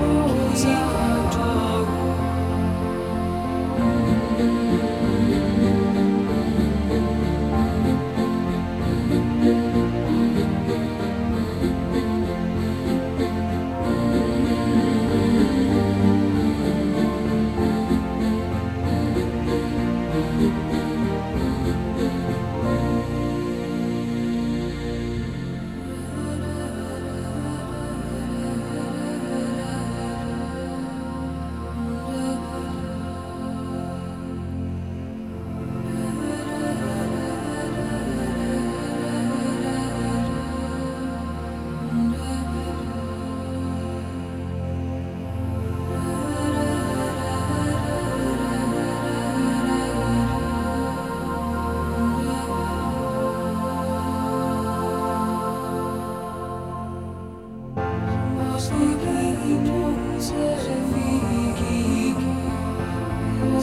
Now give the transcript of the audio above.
不走